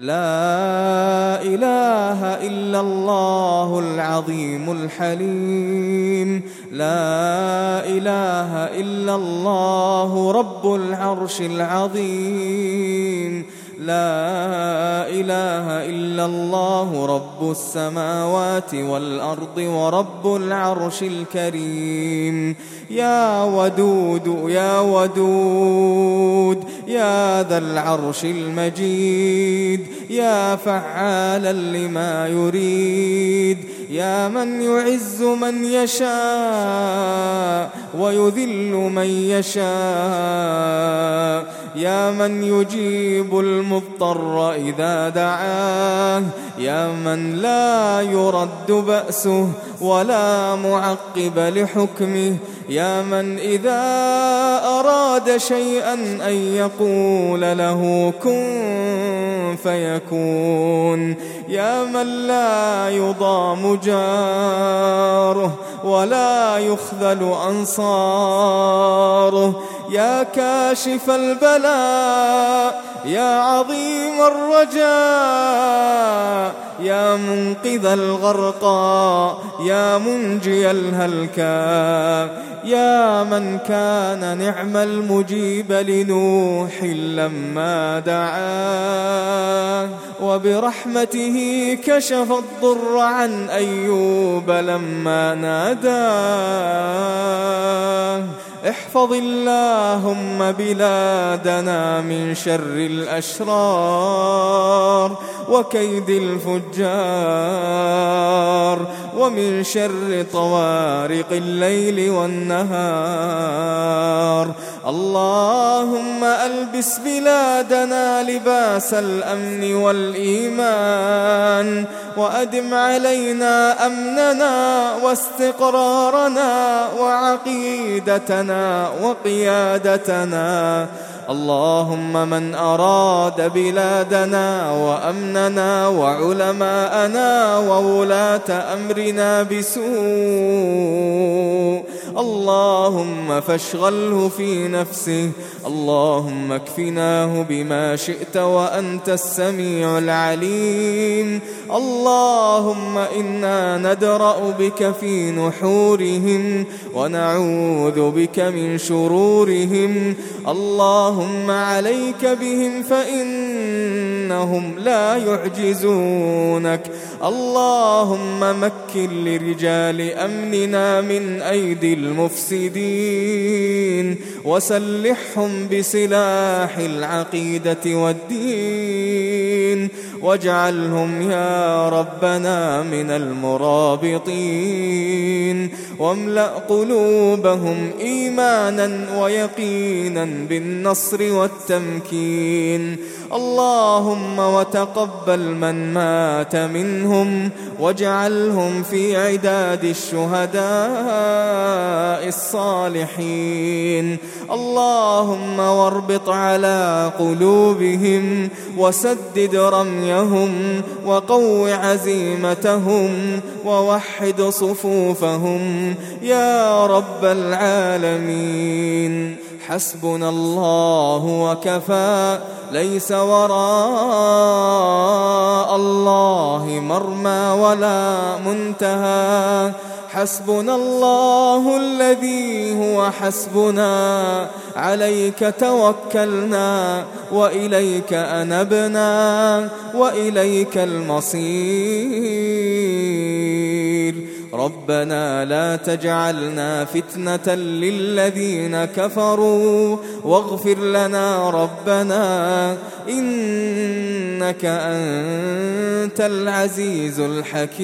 لا إله إلا الله العظيم الحليم. لا إله إلا الله رب العرش العظيم. لا إله إلا الله رب السماوات والأرض ورب العرش الكريم. يا ودود يا ودود يا ذا العرش المجيد يا فعالا لما يريد يا من يعز من يشاء ويذل من يشاء. يا من يجيب المضطر إذا دعاه يا من لا يرد بأسه ولا معقب لحكمه يا من إذا أراد شيئا أن يقول له كن فيكون يا من لا يضام جاره ولا يخذل أنصاره. يا كاشف البلاء يا عظيم الرجاء يا منقذ الغرقى يا منجي الهلكى يا من كان نعم المجيب لنوح لما دعاه وبرحمته كشف الضر عن أيوب لما ناداه احفظ اللهم بلادنا من شر الأشرار وكيد الفجار ومن شر طوارق الليل والنهار. اللهم ألبس بلادنا لباس الأمن والإيمان وأدم علينا أمننا واستقرارنا وعقيدتنا وقيادتنا اللهم من أراد بلادنا وأمننا وعلماءنا وولاة أمرنا بسوء اللهم فاشغله في نفسه اللهم اكفناه بما شئت وأنت السميع العليم اللهم إنا ندرأ بك في نحورهم ونعوذ بك من شرورهم اللهم عليك بهم فإنهم لا يعجزونك اللهم مكن لرجال أمننا من أيدي المفسدين وسلحهم بسلاح العقيدة والدين واجعلهم يا ربنا من المرابطين. واملأ قلوبهم إيمانا ويقينا بالنصر والتمكين. اللهم وتقبل من مات منهم واجعلهم في عداد الشهداء الصالحين. اللهم واربط على قلوبهم وسدد رميهم وقو عزيمتهم ووحد صفوفهم. يا رب العالمين حسبنا الله وكفى. ليس وراء الله مرمى ولا منتهى. حسبنا الله الذي هو حسبنا. عليك توكلنا وإليك أنبنا وإليك المصير. ربنا لا تجعلنا فتنة للذين كفروا. واغفر لنا ربنا إنك أنت العزيز الحكيم.